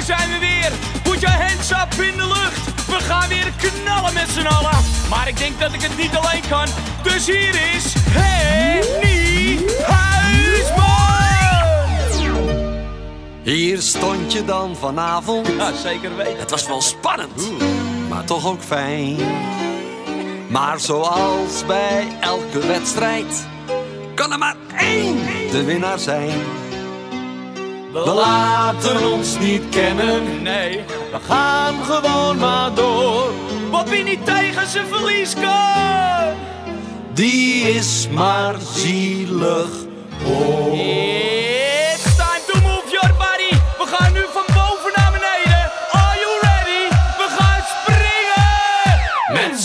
hier zijn we weer. Put your hands up in de lucht. We gaan weer knallen met z'n allen. Maar ik denk dat ik het niet alleen kan. Dus hier is Henny Huisman. Hier stond je dan vanavond. Ja, zeker weten. Het was wel spannend, maar toch ook fijn. Maar zoals bij elke wedstrijd kan er maar één de winnaar zijn. We laten ons niet kennen, Nee, we gaan gewoon maar door. wat wie niet tegen zijn verlies kan. Die is maar zielig. Oh. It's time to move your body. We gaan nu van boven naar beneden. Are you ready? We gaan springen. Met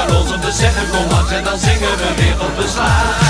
aan ons om te zeggen kom langs en dan zingen we weer tot besluit.